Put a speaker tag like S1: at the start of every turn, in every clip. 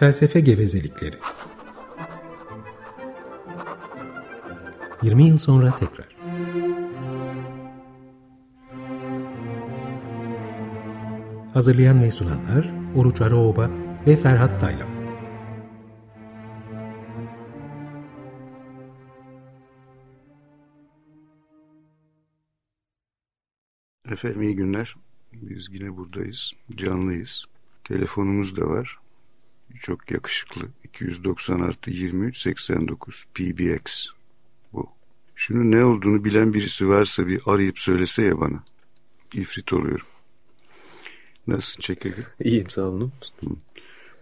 S1: Felsefe gevezelikleri. 20 yıl sonra tekrar. Hazırlayan ve sunanlar Oruç Araoba ve Ferhat Taylan.
S2: Efendim iyi günler. Biz yine buradayız. Canlıyız. Telefonumuz da var. Çok yakışıklı. 290 artı 23 89 PBX bu. Şunun ne olduğunu bilen birisi varsa bir arayıp söylese ya bana. İfrit oluyorum. Nasılsın çekirge?
S3: İyiyim sağ olun.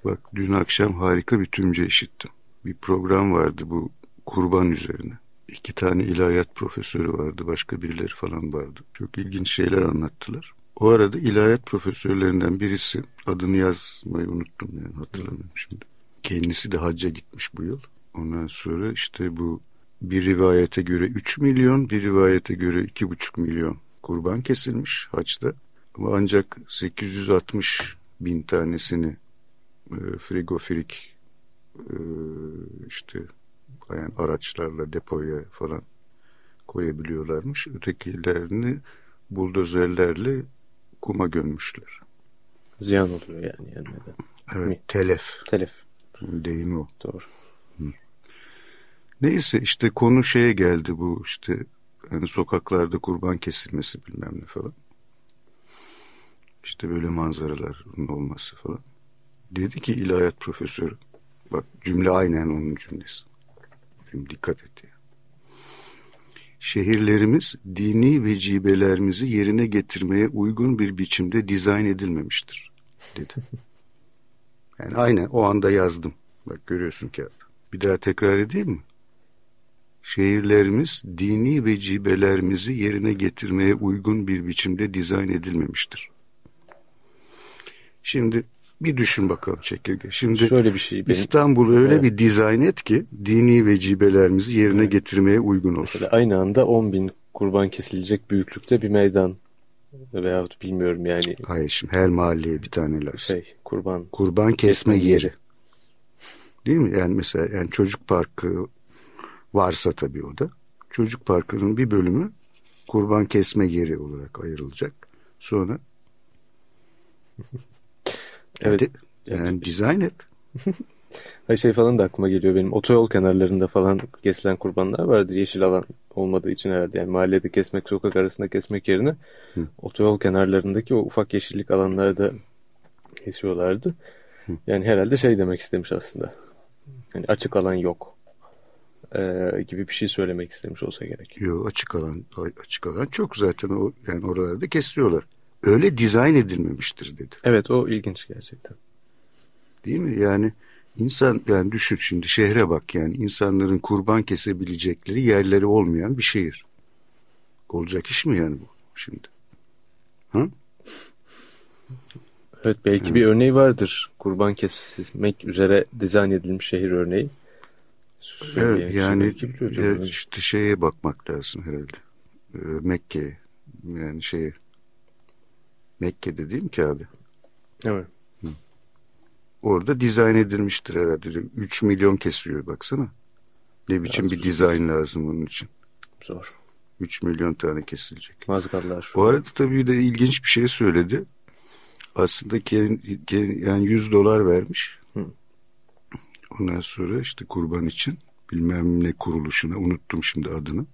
S2: Bak dün akşam harika bir tümce işittim. Bir program vardı bu kurban üzerine. İki tane ilahiyat profesörü vardı, başka birileri falan vardı. Çok ilginç şeyler anlattılar. O arada ilahiyat profesörlerinden birisi, adını yazmayı unuttum yani hatırlamıyorum şimdi. Kendisi de hacca gitmiş bu yıl. Ondan sonra işte bu bir rivayete göre 3 milyon, bir rivayete göre 2,5 milyon kurban kesilmiş haçta. Ama ancak 860 bin tanesini e, frigofirik e, işte yani araçlarla depoya falan koyabiliyorlarmış. Ötekilerini buldozerlerle kuma gömmüşler.
S3: Ziyan oluyor yani yenmeden.
S2: Evet,
S3: Mi?
S2: telef.
S3: Telef.
S2: Deyimi o.
S3: Doğru.
S2: Neyse işte konu şeye geldi bu işte hani sokaklarda kurban kesilmesi bilmem ne falan. İşte böyle manzaraların olması falan. Dedi ki ilahiyat profesörü. Bak cümle aynen onun cümlesi. Şimdi dikkat et. Şehirlerimiz dini vecibelerimizi yerine getirmeye uygun bir biçimde dizayn edilmemiştir dedi. Yani aynen o anda yazdım. Bak görüyorsun ki bir daha tekrar edeyim mi? Şehirlerimiz dini vecibelerimizi yerine getirmeye uygun bir biçimde dizayn edilmemiştir. Şimdi bir düşün bakalım çekirge. Şimdi
S3: Şöyle bir şey. Benim,
S2: İstanbul'u öyle
S3: Evet.
S2: bir dizayn et ki dini vecibelerimizi yerine getirmeye uygun olsun.
S3: mesela aynı anda 10 bin kurban kesilecek büyüklükte bir meydan veyahut bilmiyorum yani
S2: Hayır şimdi her mahalleye bir tane lazım.
S3: şey kurban
S2: Kurban kesme
S3: Kesme
S2: yeri.
S3: yeri.
S2: Değil mi? Yani mesela yani çocuk parkı varsa tabii o da. Çocuk parkının bir bölümü kurban kesme yeri olarak ayrılacak. Sonra
S3: Evet.
S2: hadi, yani dizayn et.
S3: Hayır şey falan da aklıma geliyor benim. Otoyol kenarlarında falan kesilen kurbanlar vardır. Yeşil alan olmadığı için herhalde. Yani mahallede kesmek, sokak arasında kesmek yerine
S2: Hı.
S3: otoyol kenarlarındaki o ufak yeşillik alanlarda kesiyorlardı. Yani herhalde şey demek istemiş aslında. Hani açık alan yok. Ee, gibi bir şey söylemek istemiş olsa gerek.
S2: Yok açık alan açık alan çok zaten o yani oralarda kesiyorlar. Öyle dizayn edilmemiştir dedi.
S3: Evet o ilginç gerçekten.
S2: Değil mi? Yani insan yani düşün şimdi şehre bak yani insanların kurban kesebilecekleri yerleri olmayan bir şehir. Olacak iş mi yani bu şimdi? Ha?
S3: Evet belki bir örneği vardır. Kurban kesmek üzere dizayn edilmiş şehir örneği. Söyleyen
S2: Evet yani e, işte şeye bakmak lazım herhalde. E, Mekke'ye yani şeye Mekke'de değil mi ki abi?
S3: Evet.
S2: Orada dizayn edilmiştir herhalde. 3 milyon kesiyor baksana. Ne biçim
S3: Biraz
S2: bir dizayn lazım onun için.
S3: Zor.
S2: 3 milyon tane kesilecek.
S3: Mazgallar şu.
S2: Bu arada tabii de ilginç bir şey söyledi. Aslında kendi, kendi- yani 100 dolar vermiş.
S3: Hı.
S2: Ondan sonra işte kurban için bilmem ne kuruluşuna unuttum şimdi adını.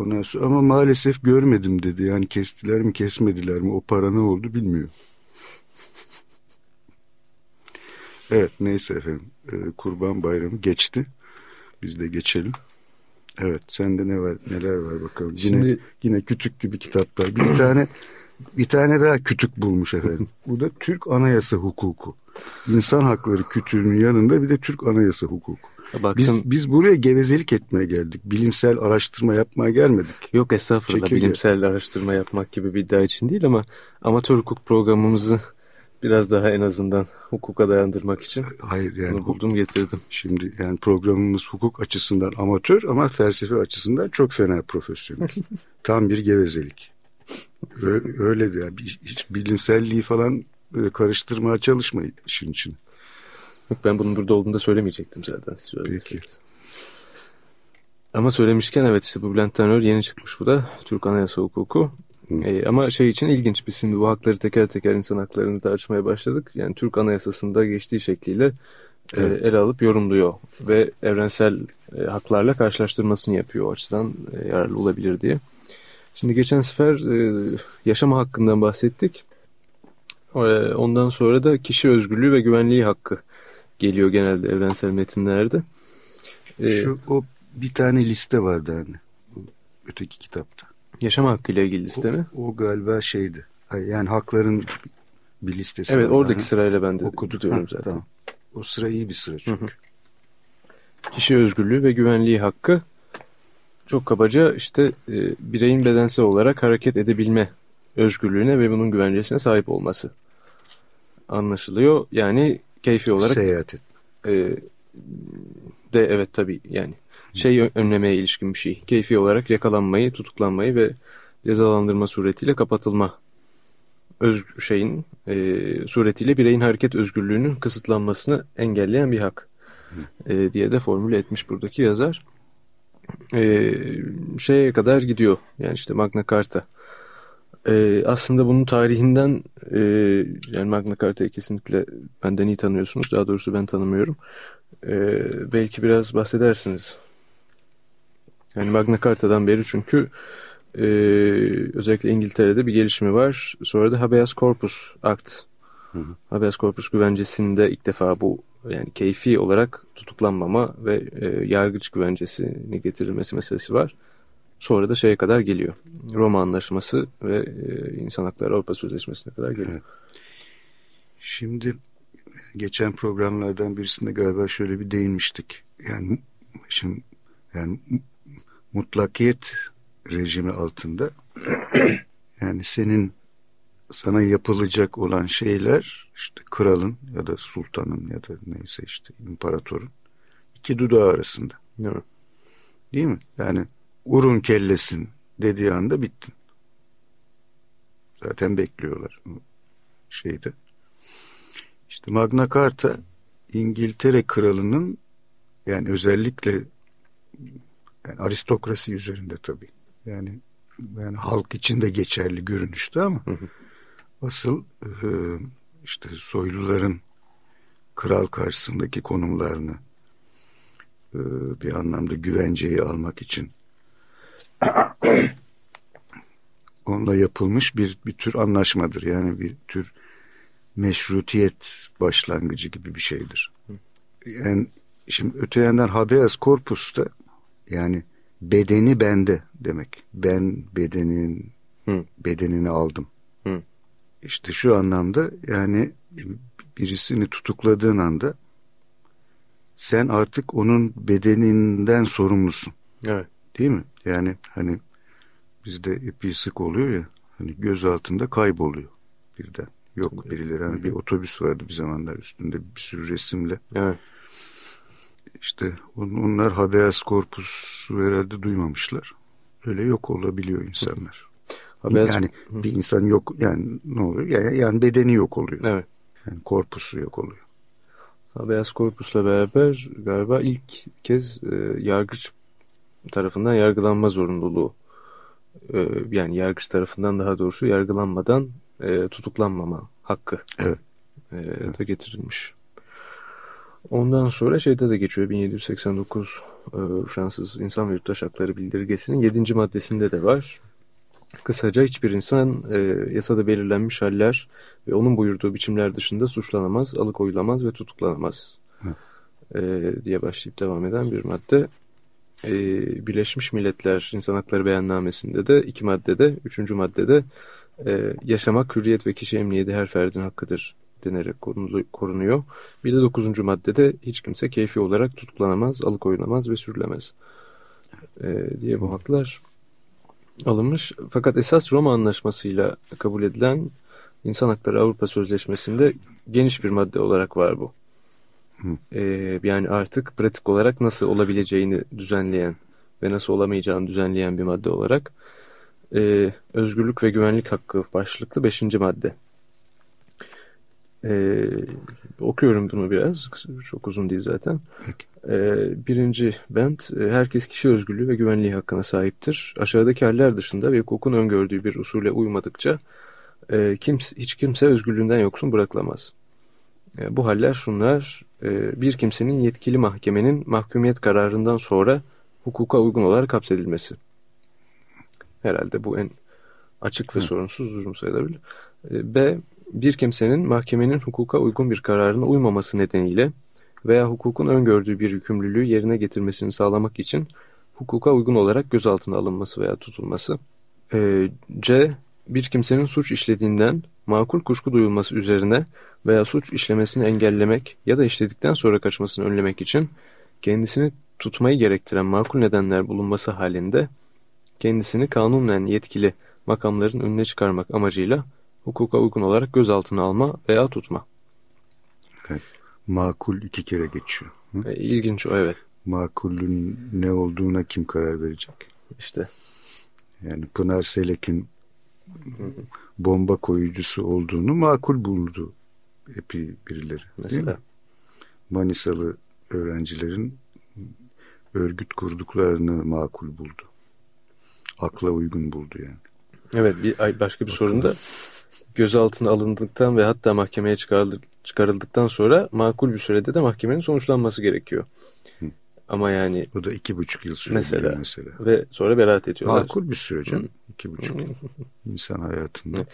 S2: Ondan sonra ama maalesef görmedim dedi. Yani kestiler mi kesmediler mi o para ne oldu bilmiyor. evet neyse efendim. Ee, kurban bayramı geçti. Biz de geçelim. Evet sende ne var neler var bakalım. Yine
S3: Şimdi-
S2: yine kütük gibi kitaplar. Bir tane bir tane daha kütük bulmuş efendim. Bu da Türk Anayasa Hukuku. İnsan hakları kütüğünün yanında bir de Türk Anayasa Hukuku. Biz,
S3: Baktım.
S2: biz buraya gevezelik etmeye geldik. Bilimsel araştırma yapmaya gelmedik.
S3: Yok estağfurullah
S2: Çekirge.
S3: bilimsel araştırma yapmak gibi bir iddia için değil ama amatör hukuk programımızı biraz daha en azından hukuka dayandırmak için
S2: Hayır yani
S3: bunu buldum getirdim.
S2: şimdi yani programımız hukuk açısından amatör ama felsefe açısından çok fena profesyonel. Tam bir gevezelik. Öyle de yani. Hiç bilimselliği falan e, karıştırmaya çalışmayın işin için.
S3: Yok ben bunun burada olduğunu da söylemeyecektim zaten. Peki. Ama söylemişken evet işte bu Bülent Tanrı yeni çıkmış bu da. Türk Anayasa Hukuku. E, ama şey için ilginç biz şimdi bu hakları teker teker insan haklarını tartışmaya başladık. Yani Türk Anayasası'nda geçtiği şekliyle e, evet. ele alıp yorumluyor ve evrensel e, haklarla karşılaştırmasını yapıyor o açıdan e, yararlı olabilir diye. Şimdi geçen sefer e, yaşama hakkından bahsettik. E, ondan sonra da kişi özgürlüğü ve güvenliği hakkı geliyor genelde evrensel metinlerde.
S2: E, Şu o bir tane liste vardı hani öteki kitapta.
S3: Yaşam hakkıyla ilgili liste
S2: o,
S3: mi?
S2: O galiba şeydi. Yani hakların bir listesi
S3: Evet oradaki hani. sırayla ben de
S2: okudum zaten. Tamam. O sıra iyi bir sıra çünkü. Hı hı.
S3: Kişi özgürlüğü ve güvenliği hakkı çok kabaca işte e, bireyin bedensel olarak hareket edebilme özgürlüğüne ve bunun güvencesine sahip olması anlaşılıyor. Yani keyfi olarak
S2: seyahat et.
S3: E, de evet tabii yani şey önlemeye ilişkin bir şey. Keyfi olarak yakalanmayı, tutuklanmayı ve cezalandırma suretiyle kapatılma öz şeyin e, suretiyle bireyin hareket özgürlüğünün kısıtlanmasını engelleyen bir hak e, diye de formüle etmiş buradaki yazar. E, şeye kadar gidiyor yani işte Magna Carta. E, aslında bunun tarihinden e, yani Magna Carta'yı kesinlikle benden iyi tanıyorsunuz. Daha doğrusu ben tanımıyorum. E, belki biraz bahsedersiniz yani Magna Carta'dan beri çünkü e, özellikle İngiltere'de bir gelişme var. Sonra da Habeas Corpus Act. Hı hı. Habeas Corpus güvencesinde ilk defa bu yani keyfi olarak tutuklanmama ve e, yargıç güvencesini getirilmesi meselesi var. Sonra da şeye kadar geliyor. Roma Anlaşması ve e, İnsan Hakları Avrupa Sözleşmesi'ne kadar geliyor. Evet.
S2: Şimdi geçen programlardan birisinde galiba şöyle bir değinmiştik. Yani şimdi yani mutlakiyet rejimi altında yani senin sana yapılacak olan şeyler işte kralın ya da sultanın ya da neyse işte imparatorun iki dudağı arasında.
S3: Evet.
S2: Değil mi? Yani urun kellesin dediği anda bittin. Zaten bekliyorlar şeyde. İşte Magna Carta İngiltere kralının yani özellikle yani aristokrasi üzerinde tabii. Yani yani halk için de geçerli görünüştü ama hı hı. asıl e, işte soyluların kral karşısındaki konumlarını e, bir anlamda güvenceyi almak için onunla yapılmış bir bir tür anlaşmadır. Yani bir tür meşrutiyet başlangıcı gibi bir şeydir. Yani şimdi öte yandan habeas corpus'ta yani bedeni bende demek. Ben bedenin Hı. bedenini aldım. Hı. İşte şu anlamda yani birisini tutukladığın anda sen artık onun bedeninden sorumlusun.
S3: Evet.
S2: Değil mi? Yani hani bizde epey sık oluyor ya hani göz altında kayboluyor birden. Yok birileri hani bir otobüs vardı bir zamanlar üstünde bir sürü resimle.
S3: Evet.
S2: İşte onlar habeas corpus herhalde duymamışlar. Öyle yok olabiliyor insanlar. Habeas... Yani bir insan yok yani ne oluyor? Yani, yani bedeni yok oluyor.
S3: Evet.
S2: Yani korpusu yok oluyor.
S3: Habeas corpus'la beraber galiba ilk kez e, yargıç tarafından yargılanma zorunluluğu e, yani yargıç tarafından daha doğrusu yargılanmadan e, tutuklanmama hakkı
S2: evet.
S3: E, evet. da getirilmiş. Ondan sonra şeyde de geçiyor 1789 e, Fransız İnsan ve Yurttaş Hakları Bildirgesi'nin 7. maddesinde de var. Kısaca hiçbir insan e, yasada belirlenmiş haller ve onun buyurduğu biçimler dışında suçlanamaz, alıkoyulamaz ve tutuklanamaz e, diye başlayıp devam eden bir madde. E, Birleşmiş Milletler İnsan Hakları Beyannamesi'nde de iki maddede, üçüncü maddede e, yaşamak, hürriyet ve kişi emniyeti her ferdin hakkıdır denerek korunuyor. Bir de dokuzuncu maddede hiç kimse keyfi olarak tutuklanamaz, alıkoyulamaz ve sürülemez e, diye bu haklar alınmış. Fakat esas Roma Anlaşması'yla kabul edilen İnsan Hakları Avrupa Sözleşmesi'nde geniş bir madde olarak var bu. E, yani artık pratik olarak nasıl olabileceğini düzenleyen ve nasıl olamayacağını düzenleyen bir madde olarak e, özgürlük ve güvenlik hakkı başlıklı beşinci madde Ee, okuyorum bunu biraz. Çok uzun değil zaten. Ee, birinci bent, e, herkes kişi özgürlüğü ve güvenliği hakkına sahiptir. Aşağıdaki haller dışında ve hukukun öngördüğü bir usule uymadıkça e, kimse, hiç kimse özgürlüğünden yoksun bırakılamaz. E, bu haller şunlar, e, bir kimsenin yetkili mahkemenin mahkumiyet kararından sonra hukuka uygun olarak hapsedilmesi. Herhalde bu en açık ve Hı. sorunsuz durum sayılabilir. E, B. Bir kimsenin mahkemenin hukuka uygun bir kararına uymaması nedeniyle veya hukukun öngördüğü bir yükümlülüğü yerine getirmesini sağlamak için hukuka uygun olarak gözaltına alınması veya tutulması. C. Bir kimsenin suç işlediğinden makul kuşku duyulması üzerine veya suç işlemesini engellemek ya da işledikten sonra kaçmasını önlemek için kendisini tutmayı gerektiren makul nedenler bulunması halinde kendisini kanunen yetkili makamların önüne çıkarmak amacıyla hukuka uygun olarak gözaltına alma veya tutma.
S2: Evet. Makul iki kere geçiyor.
S3: Hı? E, ilginç o evet.
S2: Makulün ne olduğuna kim karar verecek?
S3: İşte.
S2: Yani Pınar Selek'in bomba koyucusu olduğunu makul buldu epi birileri. Mesela. Manisalı öğrencilerin örgüt kurduklarını makul buldu. Akla uygun buldu yani.
S3: Evet bir başka bir sorun da gözaltına alındıktan ve hatta mahkemeye çıkarıldıktan sonra makul bir sürede de mahkemenin sonuçlanması gerekiyor. Hı. Ama yani...
S2: Bu da iki buçuk yıl sürüyor
S3: mesela, mesela. Ve sonra beraat ediyorlar.
S2: Makul bir süre canım. İki buçuk yıl. insan hayatında.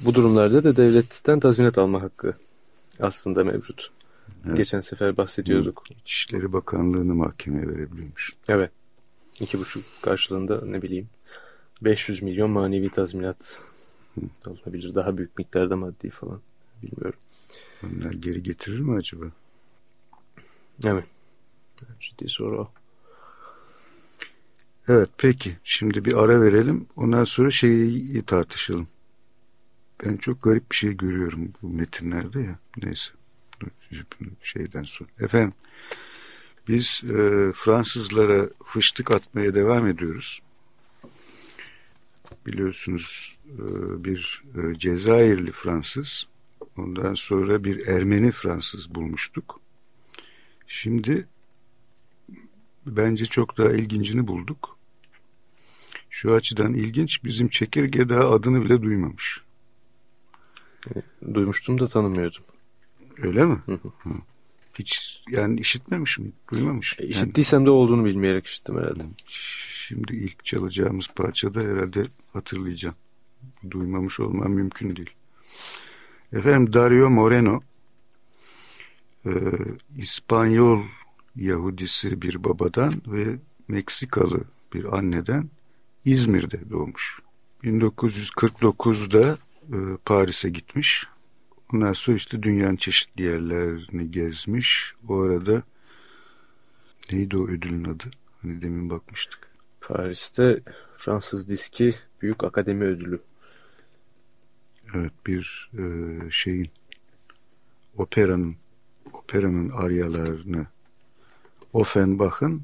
S3: Bu durumlarda da devletten tazminat alma hakkı aslında mevcut. Evet. Geçen sefer bahsediyorduk.
S2: İçişleri Bakanlığı'nı mahkemeye verebiliyormuş.
S3: Evet. İki buçuk karşılığında ne bileyim 500 milyon manevi tazminat alınabilir. Daha büyük miktarda maddi falan. Bilmiyorum.
S2: Onlar geri getirir mi acaba?
S3: Evet. Ciddi soru o.
S2: Evet peki. Şimdi bir ara verelim. Ondan sonra şeyi tartışalım. Ben çok garip bir şey görüyorum bu metinlerde ya. Neyse. Şeyden sonra. Efendim biz e, Fransızlara fıştık atmaya devam ediyoruz. Biliyorsunuz e, bir e, Cezayirli Fransız ondan sonra bir Ermeni Fransız bulmuştuk. Şimdi bence çok daha ilgincini bulduk. Şu açıdan ilginç bizim çekirge daha adını bile duymamış.
S3: Duymuştum da tanımıyordum.
S2: Öyle mi? Hı hı. Hiç yani işitmemiş mi? Duymamış.
S3: E, işittiysem yani, de olduğunu bilmeyerek işittim herhalde.
S2: Şimdi ilk çalacağımız parçada herhalde hatırlayacağım. Duymamış olmam mümkün değil. Efendim Dario Moreno e, İspanyol Yahudisi bir babadan ve Meksikalı bir anneden İzmir'de doğmuş. 1949'da e, Paris'e gitmiş. Ondan sonra işte dünyanın çeşitli yerlerini gezmiş. O arada neydi o ödülün adı? Hani demin bakmıştık.
S3: Paris'te Fransız diski Büyük Akademi Ödülü.
S2: Evet bir e, şeyin operanın operanın aryalarını Offenbach'ın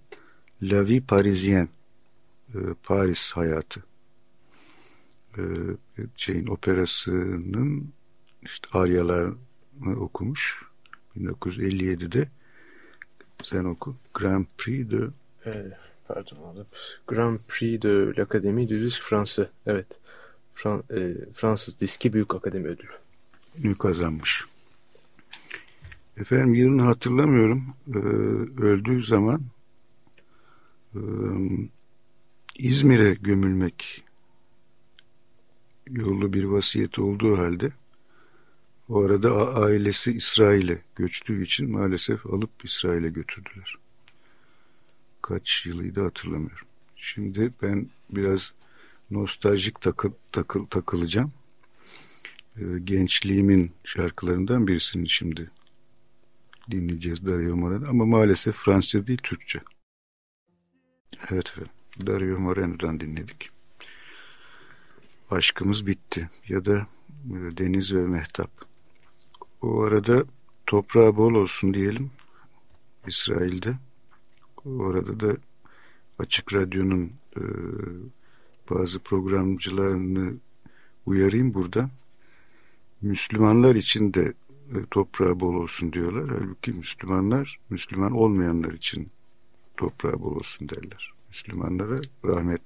S2: La Vie Parisienne e, Paris hayatı. E, şeyin operasının işte aryalarını okumuş. 1957'de sen oku. Grand Prix de
S3: evet, pardon Grand Prix de l'Académie du Disque Français. Evet Fran e, Fransız Diski Büyük Akademi Ödülü.
S2: Kazanmış. Efendim yılını hatırlamıyorum. Ee, öldüğü zaman e, İzmir'e gömülmek yolu bir vasiyet olduğu halde o arada ailesi İsrail'e göçtüğü için maalesef alıp İsrail'e götürdüler. Kaç yılıydı hatırlamıyorum. Şimdi ben biraz nostaljik takıl, takıl, takılacağım. Ee, gençliğimin şarkılarından birisini şimdi dinleyeceğiz Dario Moreno ama maalesef Fransızca değil Türkçe. Evet efendim Dario Moreno'dan dinledik. Aşkımız bitti ya da e, Deniz ve Mehtap. O arada toprağı bol olsun diyelim İsrail'de. Orada da Açık Radyo'nun e, bazı programcılarını uyarayım burada. Müslümanlar için de toprağı bol olsun diyorlar. Halbuki Müslümanlar Müslüman olmayanlar için toprağı bol olsun derler. Müslümanlara rahmet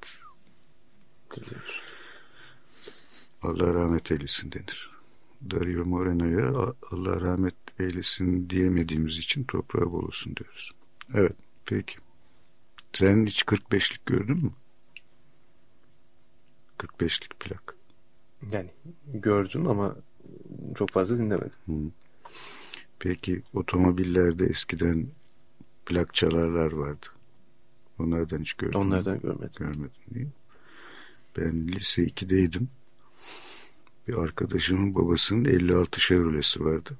S2: Allah rahmet eylesin denir. Dario Moreno'ya Allah rahmet eylesin diyemediğimiz için toprağı bol olsun diyoruz. Evet peki. Sen hiç 45'lik gördün mü? 45'lik plak.
S3: Yani gördüm ama çok fazla dinlemedim. Hı.
S2: Peki otomobillerde eskiden plak çalarlar vardı. Onlardan hiç gördün
S3: Onlardan görmedim.
S2: Görmedim değil mi? Ben lise 2'deydim. Bir arkadaşımın babasının 56 Chevrolet'si vardı.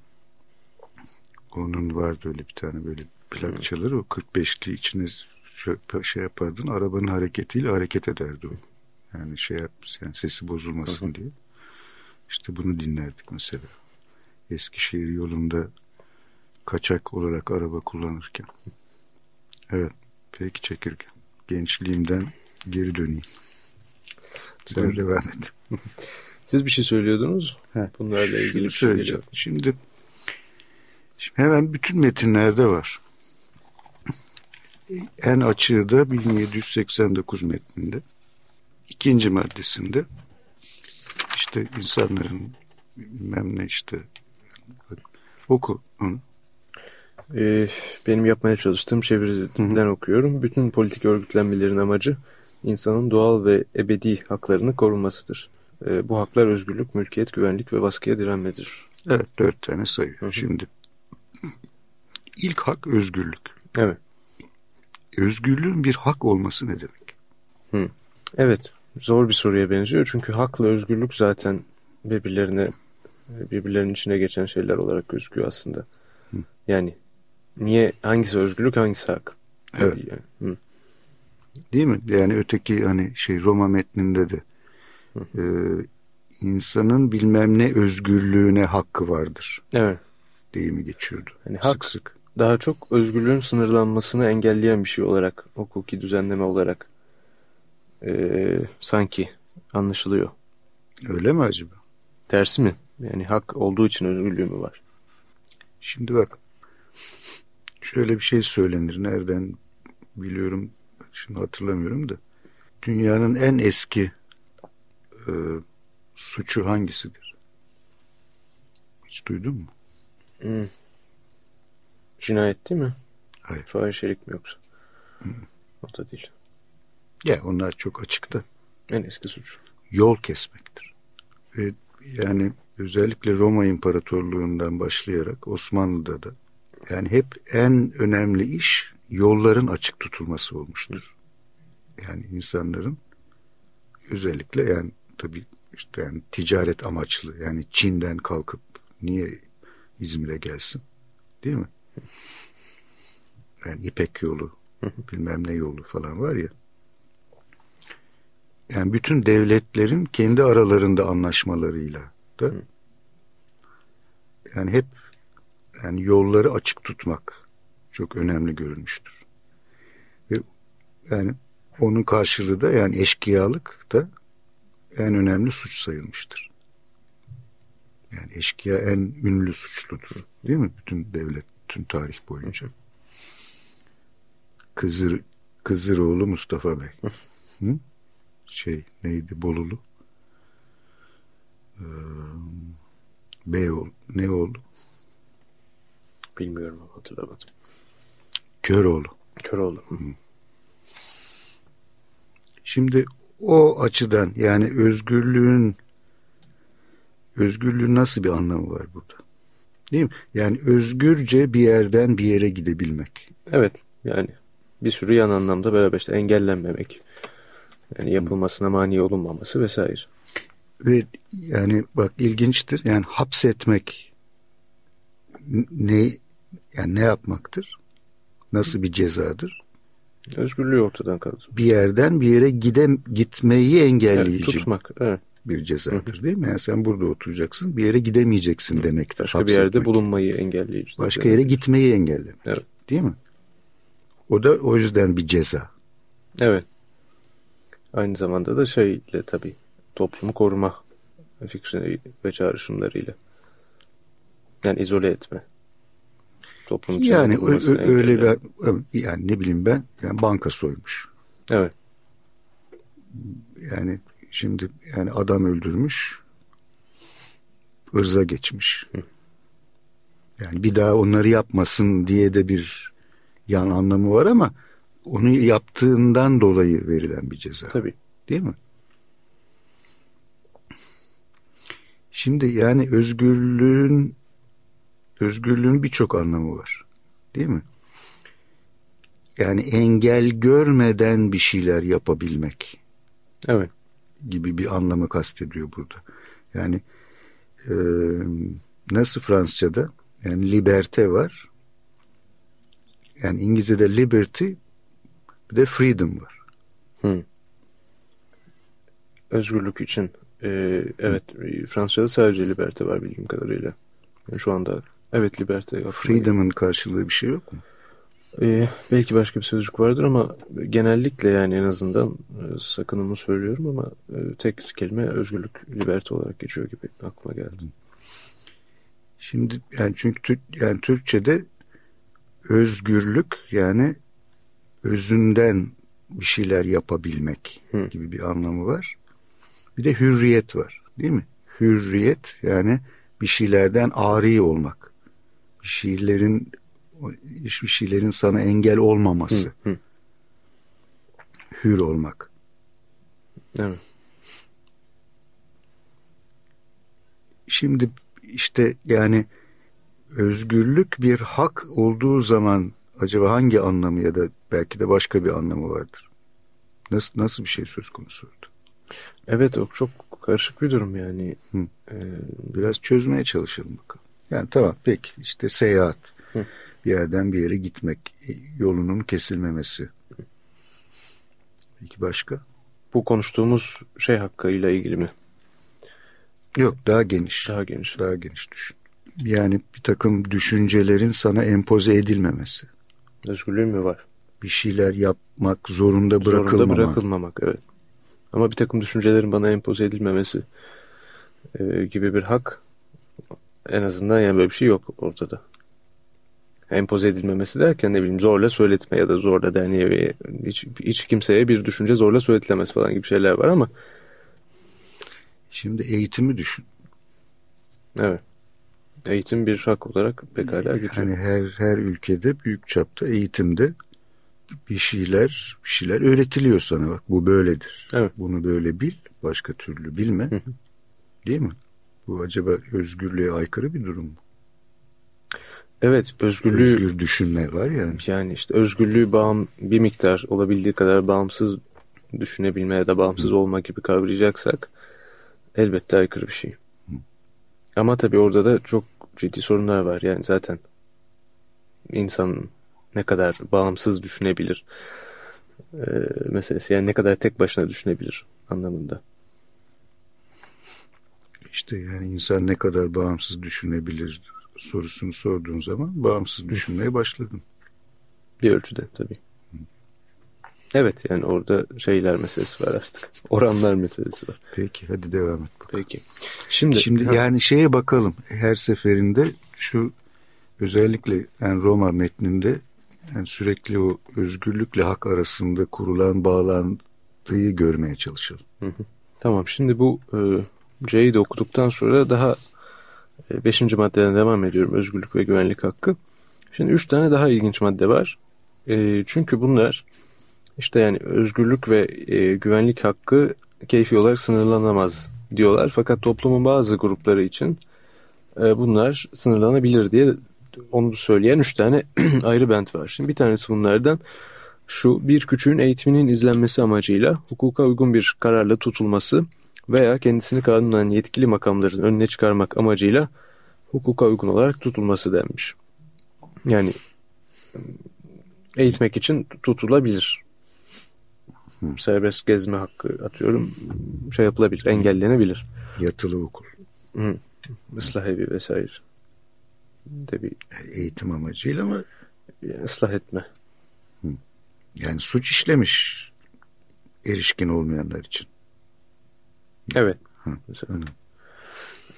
S2: Onun vardı öyle bir tane böyle plak çalar. O 45'li içine şey yapardın. Arabanın hareketiyle hareket ederdi o. Yani şey yapmış yani sesi bozulmasın diye. İşte bunu dinlerdik mesela. Eskişehir yolunda kaçak olarak araba kullanırken. Evet. Peki çekirge. Gençliğimden geri döneyim. Sen devam et.
S3: Siz bir şey söylüyordunuz. Heh, Bunlarla ilgili bir şey söyleyeceğim.
S2: Şimdi, şimdi hemen bütün metinlerde var. En açığı da 1789 metninde. ikinci maddesinde işte insanların bilmem ne işte oku onu.
S3: Ee, benim yapmaya çalıştığım çeviriden okuyorum. Bütün politik örgütlenmelerin amacı insanın doğal ve ebedi haklarını korunmasıdır. Ee, bu haklar özgürlük, mülkiyet, güvenlik ve baskıya direnmedir.
S2: Evet dört tane sayıyor. Hı hı. Şimdi ilk hak özgürlük.
S3: Evet.
S2: Özgürlüğün bir hak olması ne demek?
S3: Hı. Evet zor bir soruya benziyor. Çünkü hakla özgürlük zaten birbirlerine birbirlerinin içine geçen şeyler olarak gözüküyor aslında. Hı. Yani niye hangisi özgürlük hangisi hak?
S2: Evet. Yani, Değil mi? Yani öteki hani şey Roma metninde de e, insanın bilmem ne özgürlüğüne hakkı vardır.
S3: Evet.
S2: Deyimi geçiyordu.
S3: Yani sık hak, sık. Daha çok özgürlüğün sınırlanmasını engelleyen bir şey olarak, hukuki düzenleme olarak e, sanki anlaşılıyor.
S2: Öyle mi acaba?
S3: Tersi mi? Yani hak olduğu için özgürlüğü mü var?
S2: Şimdi bak şöyle bir şey söylenir. Nereden biliyorum şimdi hatırlamıyorum da. Dünyanın en eski e, suçu hangisidir? Hiç duydun mu?
S3: Hmm. Cinayet değil mi?
S2: Hayır.
S3: Fahişelik mi yoksa? Hmm. O da değil.
S2: Ya onlar çok açıkta.
S3: En eski suç.
S2: Yol kesmektir. Ve yani özellikle Roma İmparatorluğundan başlayarak Osmanlı'da da yani hep en önemli iş yolların açık tutulması olmuştur. Yani insanların özellikle yani tabii işte yani ticaret amaçlı yani Çin'den kalkıp niye İzmir'e gelsin değil mi? Yani İpek yolu bilmem ne yolu falan var ya yani bütün devletlerin kendi aralarında anlaşmalarıyla da yani hep yani yolları açık tutmak çok önemli görülmüştür. Ve yani onun karşılığı da yani eşkıyalık da en önemli suç sayılmıştır. Yani eşkıya en ünlü suçludur. Değil mi? Bütün devlet, bütün tarih boyunca. Kızır, Kızıroğlu Mustafa Bey. Hı? Şey neydi? Bolulu. Ee, Beyoğlu. Ne oldu?
S3: Bilmiyorum hatırlamadım.
S2: Köroğlu.
S3: Köroğlu. Hı.
S2: Şimdi o açıdan yani özgürlüğün özgürlüğün nasıl bir anlamı var burada? Değil mi? Yani özgürce bir yerden bir yere gidebilmek.
S3: Evet yani bir sürü yan anlamda beraber işte engellenmemek. Yani yapılmasına mani olunmaması vesaire.
S2: Ve yani bak ilginçtir. Yani hapsetmek ne yani ne yapmaktır? Nasıl bir cezadır?
S3: Özgürlüğü ortadan kalır.
S2: Bir yerden bir yere gide, gitmeyi engelleyici.
S3: Evet, tutmak, evet.
S2: Bir cezadır değil mi? Yani sen burada oturacaksın, bir yere gidemeyeceksin Hı. demektir.
S3: Başka bir yerde bulunmayı engelleyici.
S2: Başka yere gitmeyi engellemek.
S3: Evet.
S2: Değil mi? O da o yüzden bir ceza.
S3: Evet. Aynı zamanda da şeyle tabii toplumu koruma fikri ve çağrışımlarıyla. Yani izole etme.
S2: Toplum yani öyle bir yani ne bileyim ben yani banka soymuş.
S3: Evet.
S2: Yani şimdi yani adam öldürmüş ırza geçmiş. Hı. Yani bir daha onları yapmasın diye de bir yan anlamı var ama onu yaptığından dolayı verilen bir ceza.
S3: Tabii.
S2: Değil mi? Şimdi yani özgürlüğün özgürlüğün birçok anlamı var. Değil mi? Yani engel görmeden bir şeyler yapabilmek.
S3: Evet.
S2: Gibi bir anlamı kastediyor burada. Yani e, nasıl Fransızca'da yani liberte var. Yani İngilizce'de liberty bir de freedom var.
S3: Hı. Özgürlük için. Ee, evet Fransızca'da sadece liberte var bildiğim kadarıyla. Yani şu anda evet liberte.
S2: Freedom'ın karşılığı bir şey yok mu?
S3: Ee, belki başka bir sözcük vardır ama genellikle yani en azından e, sakınımı söylüyorum ama e, tek kelime özgürlük, liberte olarak geçiyor gibi aklıma geldi.
S2: Şimdi yani çünkü yani Türkçe'de özgürlük yani özünden bir şeyler yapabilmek Hı. gibi bir anlamı var. Bir de hürriyet var değil mi? Hürriyet yani bir şeylerden ari olmak. Bir şeylerin hiçbir şeylerin sana engel olmaması. Hı, hı. Hür olmak.
S3: Evet.
S2: Şimdi işte yani özgürlük bir hak olduğu zaman acaba hangi anlamı ya da belki de başka bir anlamı vardır? Nasıl nasıl bir şey söz konusu orada?
S3: Evet o çok karışık bir durum yani.
S2: Hı. Ee, Biraz çözmeye çalışalım bakalım. Yani tamam peki işte seyahat. Hı bir yerden bir yere gitmek, yolunun kesilmemesi. Peki başka?
S3: Bu konuştuğumuz şey hakkıyla ilgili mi?
S2: Yok daha geniş.
S3: Daha geniş.
S2: Daha geniş düşün. Yani bir takım düşüncelerin sana empoze edilmemesi.
S3: Özgürlüğün mü var?
S2: Bir şeyler yapmak zorunda bırakılmamak.
S3: Zorunda bırakılmamak evet. Ama bir takım düşüncelerin bana empoze edilmemesi e, gibi bir hak en azından yani böyle bir şey yok ortada empoze edilmemesi derken ne bileyim zorla söyletme ya da zorla derneğe hiç, hiç kimseye bir düşünce zorla söyletilemez falan gibi şeyler var ama
S2: şimdi eğitimi düşün.
S3: Evet. Eğitim bir hak olarak pekala geçiyor.
S2: Hani her her ülkede büyük çapta eğitimde bir şeyler bir şeyler öğretiliyor sana bak bu böyledir.
S3: Evet.
S2: Bunu böyle bil, başka türlü bilme. Hı hı. Değil mi? Bu acaba özgürlüğe aykırı bir durum mu?
S3: Evet özgürlüğü
S2: özgür düşünme var ya.
S3: Yani işte özgürlüğü bağım bir miktar olabildiği kadar bağımsız düşünebilme ya da bağımsız Hı. olma gibi kavrayacaksak elbette aykırı bir şey. Hı. Ama tabii orada da çok ciddi sorunlar var. Yani zaten insan ne kadar bağımsız düşünebilir e, meselesi. Yani ne kadar tek başına düşünebilir anlamında.
S2: İşte yani insan ne kadar bağımsız düşünebilir sorusunu sorduğun zaman bağımsız düşünmeye başladın.
S3: Bir ölçüde tabii. Evet yani orada şeyler meselesi var artık. Oranlar meselesi var.
S2: Peki hadi devam et.
S3: Bakalım. Peki. Şimdi,
S2: Şimdi ha. yani şeye bakalım. Her seferinde şu özellikle yani Roma metninde yani sürekli o özgürlükle hak arasında kurulan bağlantıyı görmeye çalışalım.
S3: Hı hı. Tamam şimdi bu e, C'yi de okuduktan sonra daha e, beşinci maddeden devam ediyorum. Özgürlük ve güvenlik hakkı. Şimdi üç tane daha ilginç madde var. E, çünkü bunlar işte yani özgürlük ve e, güvenlik hakkı keyfi olarak sınırlanamaz diyorlar. Fakat toplumun bazı grupları için e, bunlar sınırlanabilir diye onu söyleyen üç tane ayrı bent var. Şimdi bir tanesi bunlardan şu bir küçüğün eğitiminin izlenmesi amacıyla hukuka uygun bir kararla tutulması veya kendisini kanunen yetkili makamların önüne çıkarmak amacıyla hukuka uygun olarak tutulması denmiş. Yani eğitmek için tutulabilir. Hı. Serbest gezme hakkı atıyorum şey yapılabilir, engellenebilir.
S2: Yatılı okul.
S3: Hı. Islah evi vesaire. De bir
S2: eğitim amacıyla mı?
S3: ıslah etme.
S2: Hı. Yani suç işlemiş erişkin olmayanlar için.
S3: Evet.
S2: Hı.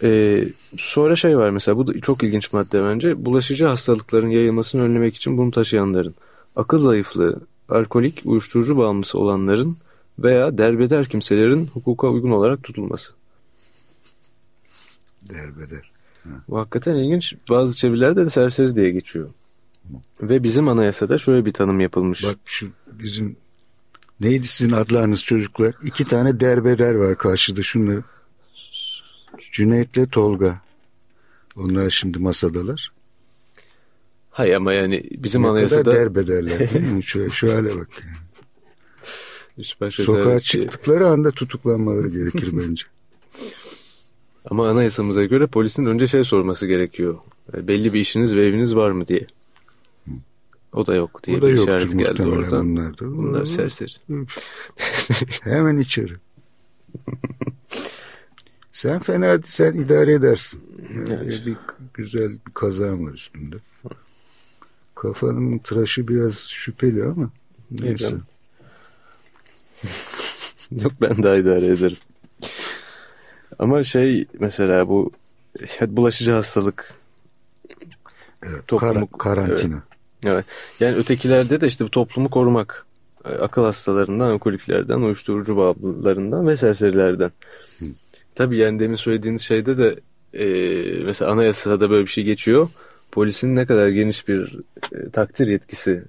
S3: Ee, sonra şey var mesela bu da çok ilginç madde bence. Bulaşıcı hastalıkların yayılmasını önlemek için bunu taşıyanların akıl zayıflığı, alkolik, uyuşturucu bağımlısı olanların veya derbeder kimselerin hukuka uygun olarak tutulması.
S2: Derbeder.
S3: Bu hakikaten ilginç. Bazı çevirilerde de serseri diye geçiyor. Ve bizim anayasada şöyle bir tanım yapılmış.
S2: Bak şu bizim neydi sizin adlarınız çocuklar? İki tane derbeder var karşıda şunları. Cüneyt'le Tolga. Onlar şimdi masadalar.
S3: Hay ama yani bizim
S2: ne
S3: anayasada...
S2: kadar derbederler değil mi? Şu hale bak. Yani. Sokağa çıktıkları anda tutuklanmaları gerekir bence.
S3: Ama anayasamıza göre polisin önce şey sorması gerekiyor. E, Belli bir işiniz ve eviniz var mı diye. O da yok diye
S2: O da
S3: bir işaret geldi oradan.
S2: bunlar da.
S3: Bunlar serseri.
S2: Hemen içeri. sen fena sen idare edersin. Yani bir güzel bir kazan var üstünde. Kafanın tıraşı biraz şüpheli ama neyse.
S3: Yok ben daha idare ederim. Ama şey mesela bu bulaşıcı hastalık
S2: Evet,
S3: Toplumu-
S2: kara- karantina.
S3: Evet. Yani ötekilerde de işte bu toplumu korumak. e, Akıl hastalarından, alkoliklerden, uyuşturucu bağımlılarından ve serserilerden. Tabii yani demin söylediğiniz şeyde de e, mesela anayasada böyle bir şey geçiyor. Polisin ne kadar geniş bir e, takdir yetkisi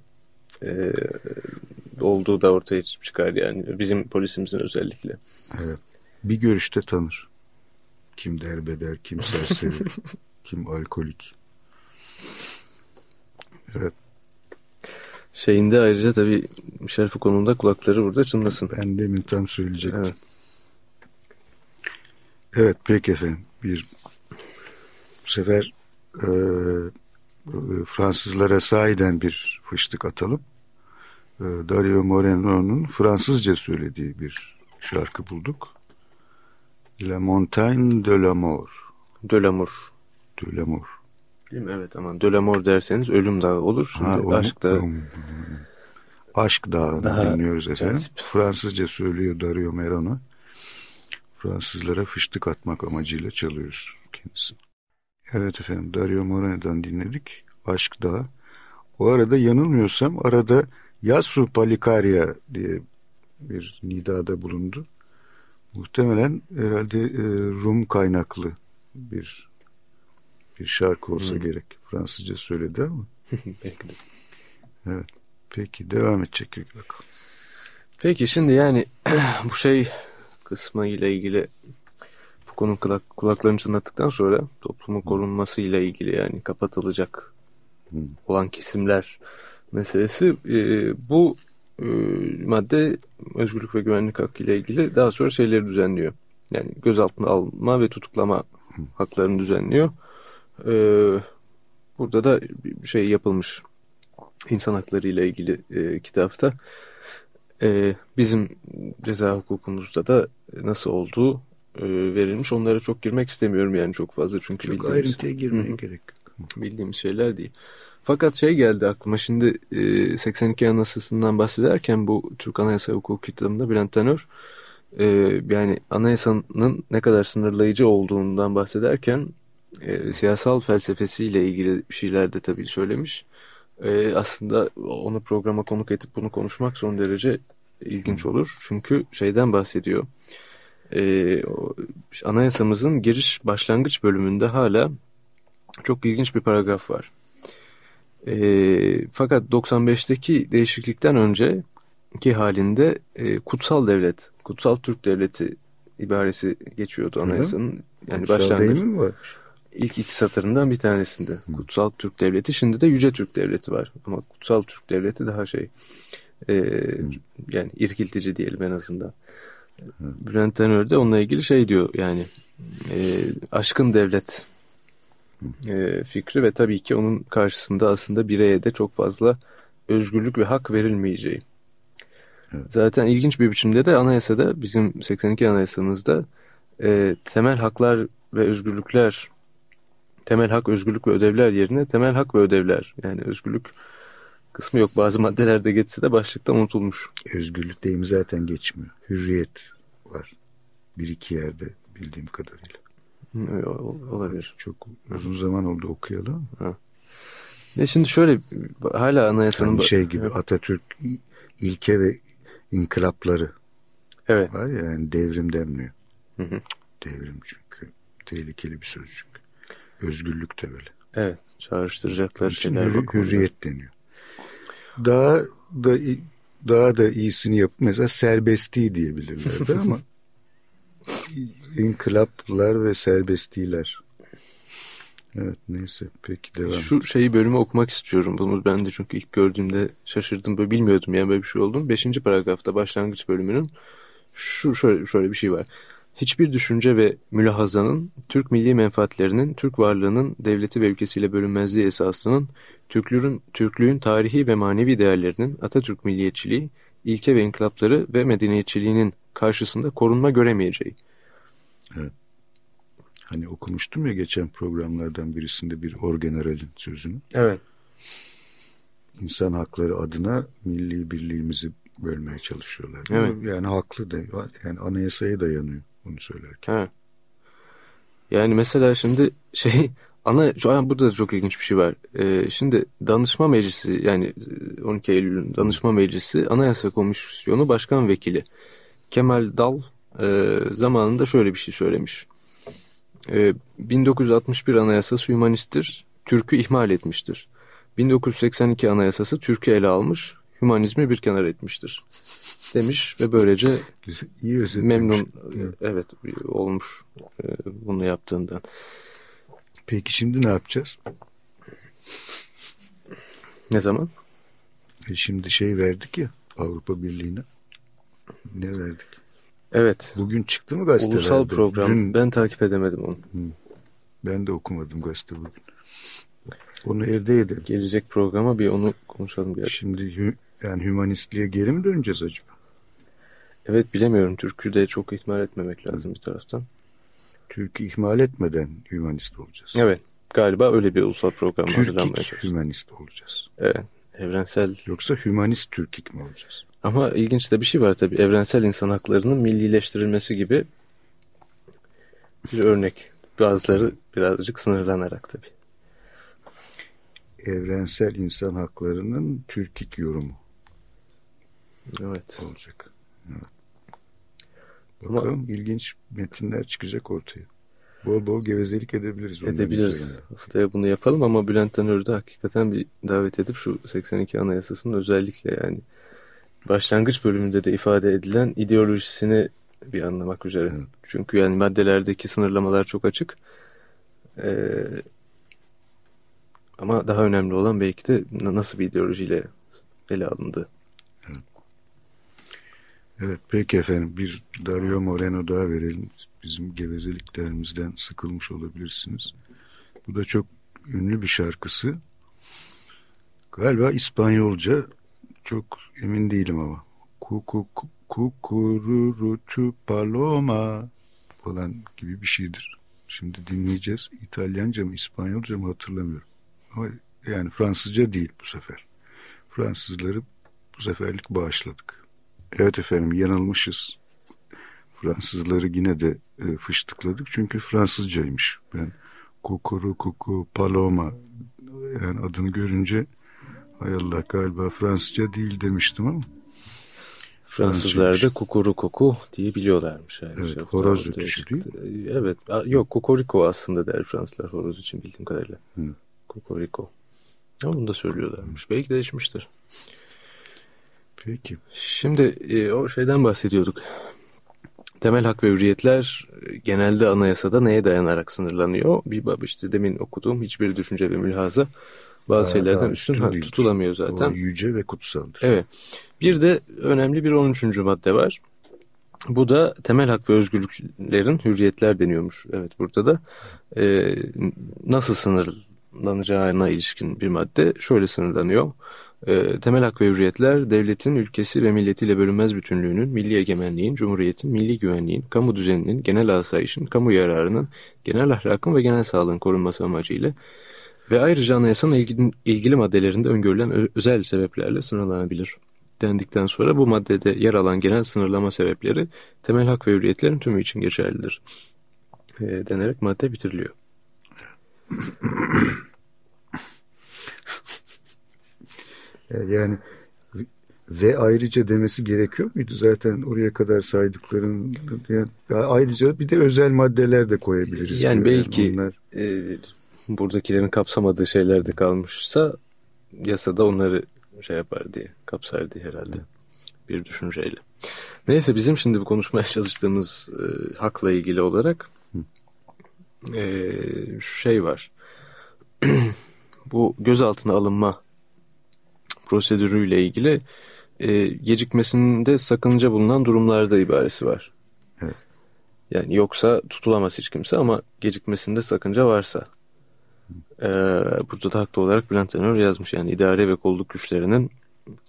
S3: e, olduğu da ortaya çıkar yani. Bizim polisimizin özellikle.
S2: Evet. Bir görüşte tanır. Kim derbeder, kim serseri, kim alkolik. Evet.
S3: Şeyinde ayrıca tabii Michel Foucault'un da kulakları burada çınlasın.
S2: Ben demin tam söyleyecektim.
S3: Evet.
S2: Evet peki efendim. Bir bu sefer e, e, Fransızlara sahiden bir fıştık atalım. E, Dario Moreno'nun Fransızca söylediği bir şarkı bulduk. La Montagne de l'Amour.
S3: De l'amour.
S2: De l'Amour.
S3: Değil mi? Evet aman De l'amour derseniz ölüm dağı olur. Şimdi
S2: Ha, onu-
S3: aşk dağı.
S2: onu- Aşk Dağı'nı
S3: Daha
S2: dinliyoruz efendim.
S3: cazip.
S2: Fransızca söylüyor Dario Moreno. Fransızlara fıştık atmak amacıyla çalıyoruz kendisini. Evet efendim Dario Moreno'dan dinledik. Aşk Dağı. O arada yanılmıyorsam arada Yasu Palikaria diye bir nidada bulundu. Muhtemelen herhalde e, Rum kaynaklı bir bir şarkı olsa
S3: Hmm.
S2: gerek. Fransızca söyledi ama.
S3: Belki de.
S2: Peki devam edecek bakalım.
S3: Peki şimdi yani bu şey kısmı ile ilgili Foucault'un kulak, kulaklarını çınlattıktan sonra toplumun korunması ile ilgili yani kapatılacak
S2: Hmm.
S3: olan kesimler meselesi e, bu madde özgürlük ve güvenlik hakkı ile ilgili daha sonra şeyleri düzenliyor. Yani gözaltına alma ve tutuklama haklarını düzenliyor. E, burada da bir şey yapılmış insan hakları ile ilgili e, kitapta. E, bizim ceza hukukumuzda da nasıl olduğu e, verilmiş. Onlara çok girmek istemiyorum yani çok fazla çünkü
S2: Çok
S3: bildiğimiz-
S2: ayrıntıya girmeye
S3: Hı hı.
S2: gerek yok.
S3: Bildiğimiz şeyler değil. Fakat şey geldi aklıma şimdi e, 82 Anayasası'ndan bahsederken bu Türk Anayasa Hukuku kitabında Bülent Tanör e, yani anayasanın ne kadar sınırlayıcı olduğundan bahsederken e, siyasal felsefesiyle ilgili bir şeyler de tabii söylemiş. E, aslında onu programa konuk edip bunu konuşmak son derece ilginç olur. Çünkü şeyden bahsediyor. E, anayasamızın giriş başlangıç bölümünde hala çok ilginç bir paragraf var. E, fakat 95'teki değişiklikten önce ki halinde e, kutsal devlet, kutsal Türk devleti ibaresi geçiyordu anayasanın. Yani
S2: Kutsal
S3: başlangıç
S2: değil mi var?
S3: ilk iki satırından bir tanesinde. Kutsal Türk devleti şimdi de Yüce Türk devleti var. Ama kutsal Türk devleti daha şey e, yani irkiltici diyelim en azından. Bülent Tanör de onunla ilgili şey diyor yani e, aşkın devlet e, fikri ve tabii ki onun karşısında aslında bireye de çok fazla özgürlük ve hak verilmeyeceği.
S2: Evet.
S3: Zaten ilginç bir biçimde de anayasada bizim 82 anayasamızda e, temel haklar ve özgürlükler temel hak, özgürlük ve ödevler yerine temel hak ve ödevler yani özgürlük kısmı yok. Bazı maddelerde geçse de başlıkta unutulmuş.
S2: Özgürlük deyimi zaten geçmiyor. Hürriyet var. Bir iki yerde bildiğim kadarıyla.
S3: Olabilir.
S2: Çok uzun zaman oldu okuyalı. Ha.
S3: Ne şimdi şöyle hala anayasanın...
S2: Yani şey gibi Atatürk ilke ve inkılapları
S3: evet.
S2: var ya yani devrim denmiyor. Hı hı. Devrim çünkü tehlikeli bir sözcük. Özgürlük de böyle.
S3: Evet. Çağrıştıracaklar şeyler
S2: hür, Hürriyet deniyor. Daha da daha da iyisini yapıp mesela serbestliği diyebilirlerdi ama inkılaplar ve serbestliler. Evet neyse peki devam.
S3: Şu şeyi bölümü okumak istiyorum. Bunu ben de çünkü ilk gördüğümde şaşırdım. Böyle bilmiyordum yani böyle bir şey olduğunu. Beşinci paragrafta başlangıç bölümünün şu şöyle, şöyle bir şey var. Hiçbir düşünce ve mülahazanın Türk milli menfaatlerinin, Türk varlığının devleti ve ülkesiyle bölünmezliği esasının, Türklüğün, Türklüğün tarihi ve manevi değerlerinin, Atatürk milliyetçiliği, ilke ve inkılapları ve medeniyetçiliğinin karşısında korunma göremeyeceği.
S2: Evet. Hani okumuştum ya geçen programlardan birisinde bir orgeneralin sözünü.
S3: Evet.
S2: İnsan hakları adına milli birliğimizi bölmeye çalışıyorlar.
S3: Evet.
S2: Yani haklı da yani anayasaya dayanıyor bunu söylerken.
S3: Evet. Yani mesela şimdi şey ana şu an burada da çok ilginç bir şey var. Ee, şimdi danışma meclisi yani 12 Eylül'ün danışma meclisi anayasa komisyonu başkan vekili Kemal Dal e, zamanında şöyle bir şey söylemiş. E, 1961 anayasası hümanisttir, Türk'ü ihmal etmiştir. 1982 anayasası Türk'ü ele almış, hümanizmi bir kenar etmiştir demiş ve böylece
S2: iyi
S3: memnun evet olmuş e, bunu yaptığından.
S2: Peki şimdi ne yapacağız?
S3: Ne zaman?
S2: E şimdi şey verdik ya Avrupa Birliği'ne. Ne verdik?
S3: Evet.
S2: Bugün çıktı mı gazetelerde?
S3: Ulusal program. Dün, ben takip edemedim onu.
S2: Ben de okumadım gazete bugün. Onu evde edelim.
S3: Gelecek programa bir onu konuşalım. Bir
S2: Şimdi yani hümanistliğe geri mi döneceğiz acaba?
S3: Evet bilemiyorum. Türk'ü de çok ihmal etmemek lazım Hı. bir taraftan.
S2: Türk'ü ihmal etmeden hümanist olacağız.
S3: Evet. Galiba öyle bir ulusal program hazırlanmaya
S2: çalışıyoruz. hümanist olacağız.
S3: Evet. Evrensel.
S2: Yoksa hümanist Türkik mi olacağız?
S3: Ama ilginç de bir şey var tabii. Evrensel insan haklarının millileştirilmesi gibi bir örnek. Bazıları birazcık sınırlanarak tabii.
S2: Evrensel insan haklarının Türkik yorumu.
S3: Evet.
S2: Olacak. Evet. Bakalım Ama, ilginç metinler çıkacak ortaya. Bol bol gevezelik edebiliriz.
S3: Edebiliriz. Haftaya bunu yapalım ama Bülent Tanör'ü de hakikaten bir davet edip şu 82 Anayasası'nın özellikle yani başlangıç bölümünde de ifade edilen ideolojisini bir anlamak üzere. Evet. Çünkü yani maddelerdeki sınırlamalar çok açık. Ee, ama daha önemli olan belki de nasıl bir ideolojiyle ele alındı.
S2: Evet. evet peki efendim bir Dario Moreno daha verelim. Bizim gevezeliklerimizden sıkılmış olabilirsiniz. Bu da çok ünlü bir şarkısı. Galiba İspanyolca çok emin değilim ama. Kuku kukururuçu paloma falan gibi bir şeydir. Şimdi dinleyeceğiz. İtalyanca mı İspanyolca mı hatırlamıyorum. Ama yani Fransızca değil bu sefer. Fransızları bu seferlik bağışladık. Evet efendim yanılmışız. Fransızları yine de e, fıştıkladık. Çünkü Fransızcaymış. Ben kukuru kuku paloma yani adını görünce hay Allah galiba Fransızca değil demiştim ama.
S3: Fransızlar da kukuru kuku diye biliyorlarmış. Yani
S2: evet, şey, horoz ötüşü değil
S3: Evet, yok kukoriko aslında der Fransızlar horoz için bildiğim kadarıyla. Hı. Kokoriko. Ama bunu da söylüyorlarmış. Belki değişmiştir.
S2: Peki.
S3: Şimdi e, o şeyden bahsediyorduk. Temel hak ve hürriyetler e, genelde anayasada neye dayanarak sınırlanıyor? Bir bab işte demin okuduğum hiçbir düşünce ve mülhaza bazı daha, şeylerden üstün ha, tutulamıyor zaten. O
S2: yüce ve kutsaldır.
S3: Evet. Bir de önemli bir 13. madde var. Bu da temel hak ve özgürlüklerin hürriyetler deniyormuş. Evet burada da e, nasıl sınır sınırlanacağına ilişkin bir madde şöyle sınırlanıyor. E, temel hak ve hürriyetler devletin, ülkesi ve milletiyle bölünmez bütünlüğünün, milli egemenliğin, cumhuriyetin, milli güvenliğin, kamu düzeninin, genel asayişin, kamu yararının, genel ahlakın ve genel sağlığın korunması amacıyla ve ayrıca anayasanın ilgili, ilgili maddelerinde öngörülen özel sebeplerle sınırlanabilir dendikten sonra bu maddede yer alan genel sınırlama sebepleri temel hak ve hürriyetlerin tümü için geçerlidir. e, denerek madde bitiriliyor.
S2: yani ve ayrıca demesi gerekiyor muydu? Zaten oraya kadar saydıkların yani ayrıca bir de özel maddeler de koyabiliriz.
S3: Yani belki onlar... e, buradakilerin kapsamadığı şeyler de kalmışsa yasada onları şey yapar diye kapsar diye herhalde bir düşünceyle. Neyse bizim şimdi bu konuşmaya çalıştığımız e, hakla ilgili olarak e, şu şey var. bu gözaltına alınma prosedürüyle ilgili e, gecikmesinde sakınca bulunan durumlarda ibaresi var. Evet. Yani yoksa tutulamaz hiç kimse ama gecikmesinde sakınca varsa. E, burada da haklı olarak Bülent Tenör yazmış. Yani idare ve kolluk güçlerinin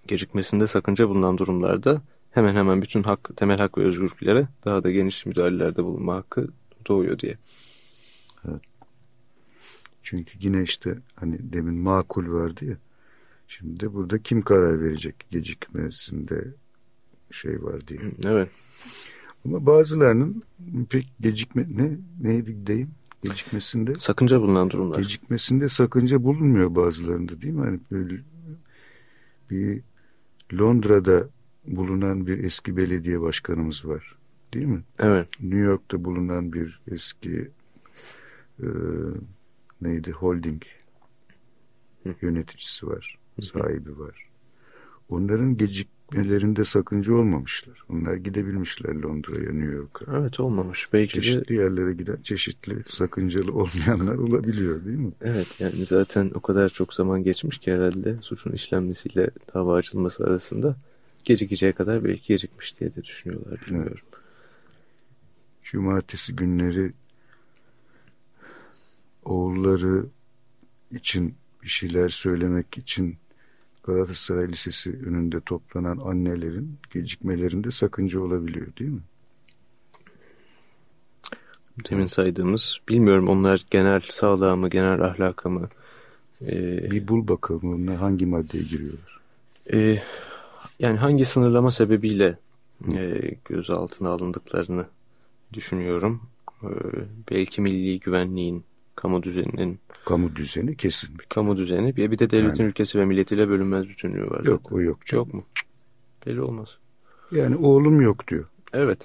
S3: gecikmesinde sakınca bulunan durumlarda hemen hemen bütün hak, temel hak ve özgürlüklere daha da geniş müdahalelerde bulunma hakkı doğuyor diye.
S2: Evet. Çünkü yine işte hani demin makul vardı ya. Şimdi burada kim karar verecek gecikmesinde şey var diye.
S3: Evet.
S2: Ama bazılarının pek gecikme ne neydi deyim gecikmesinde
S3: sakınca bulunan durumlar.
S2: Gecikmesinde sakınca bulunmuyor bazılarında değil mi? Hani böyle bir Londra'da bulunan bir eski belediye başkanımız var. Değil mi?
S3: Evet.
S2: New York'ta bulunan bir eski e, neydi holding yöneticisi var sahibi var. Onların gecikmelerinde sakınca olmamışlar. Onlar gidebilmişler Londra'ya, New York'a.
S3: Evet olmamış. Belki
S2: çeşitli
S3: de...
S2: yerlere giden çeşitli sakıncalı olmayanlar olabiliyor değil mi?
S3: Evet yani zaten o kadar çok zaman geçmiş ki herhalde suçun işlenmesiyle dava açılması arasında gecikeceği kadar belki gecikmiş diye de düşünüyorlar bilmiyorum. Evet.
S2: Cumartesi günleri oğulları için bir şeyler söylemek için Galatasaray Lisesi önünde toplanan annelerin gecikmelerinde sakınca olabiliyor değil mi?
S3: Demin saydığımız, bilmiyorum onlar genel sağlığa mı, genel ahlaka mı?
S2: Ee, bir bul bakalım hangi maddeye giriyorlar?
S3: E, yani hangi sınırlama sebebiyle e, gözaltına alındıklarını düşünüyorum. E, belki milli güvenliğin kamu düzeninin.
S2: Kamu düzeni kesin.
S3: Bir kamu düzeni. Bir, bir de devletin yani, ülkesi ve milletiyle bölünmez bütünlüğü var.
S2: Yok zaten. o yok.
S3: Canım. Yok mu? Deli olmaz.
S2: Yani oğlum yok diyor.
S3: Evet.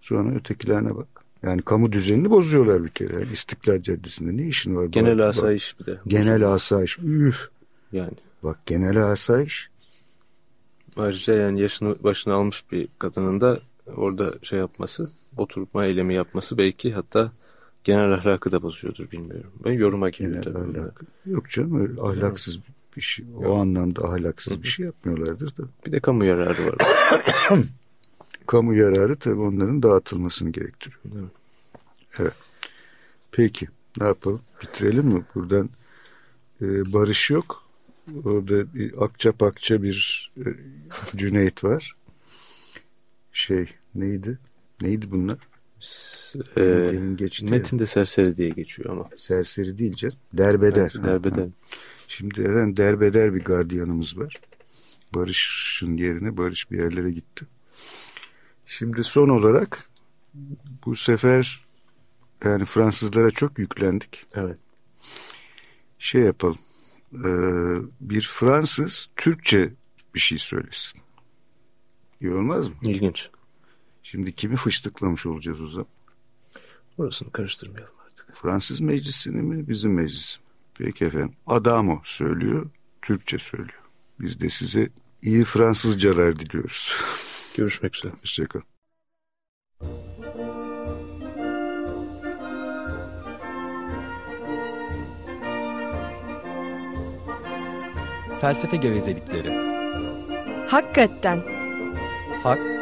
S2: Sonra ötekilerine bak. Yani kamu düzenini bozuyorlar bir kere. Yani İstiklal Caddesi'nde ne işin var?
S3: Genel bak, asayiş bir de.
S2: Genel asayiş. Üf.
S3: Yani.
S2: Bak genel asayiş.
S3: Ayrıca yani yaşını başına almış bir kadının da orada şey yapması, oturma eylemi yapması belki hatta genel ahlakı da bozuyordur bilmiyorum. Ben yoruma tabii.
S2: Yok canım öyle ahlaksız bir şey. O Yok. anlamda ahlaksız Hı-hı. bir şey yapmıyorlardır da.
S3: Bir de kamu yararı var.
S2: kamu yararı tabii onların dağıtılmasını gerektiriyor. Evet. evet. Peki ne yapalım? Bitirelim mi? Buradan e, barış yok. Orada bir akça pakça bir e, Cüneyt var. Şey neydi? Neydi bunlar?
S3: E, geçti. Metinde serseri diye geçiyor ama.
S2: Serseri değil canım. Derbeder.
S3: Evet, derbeder. Ha.
S2: Şimdi Eren derbeder bir gardiyanımız var. Barış'ın yerine Barış bir yerlere gitti. Şimdi son olarak bu sefer yani Fransızlara çok yüklendik.
S3: Evet.
S2: Şey yapalım. E, bir Fransız Türkçe bir şey söylesin. İyi olmaz mı?
S3: İlginç.
S2: Şimdi kimi fıştıklamış olacağız o zaman?
S3: Orasını karıştırmayalım artık.
S2: Fransız meclisini mi bizim meclis mi? Peki efendim. Adamo söylüyor, Türkçe söylüyor. Biz de size iyi Fransızcalar diliyoruz.
S3: Görüşmek üzere.
S2: Hoşçakalın.
S4: Felsefe gevezelikleri.
S5: Hakikaten.
S4: Hak,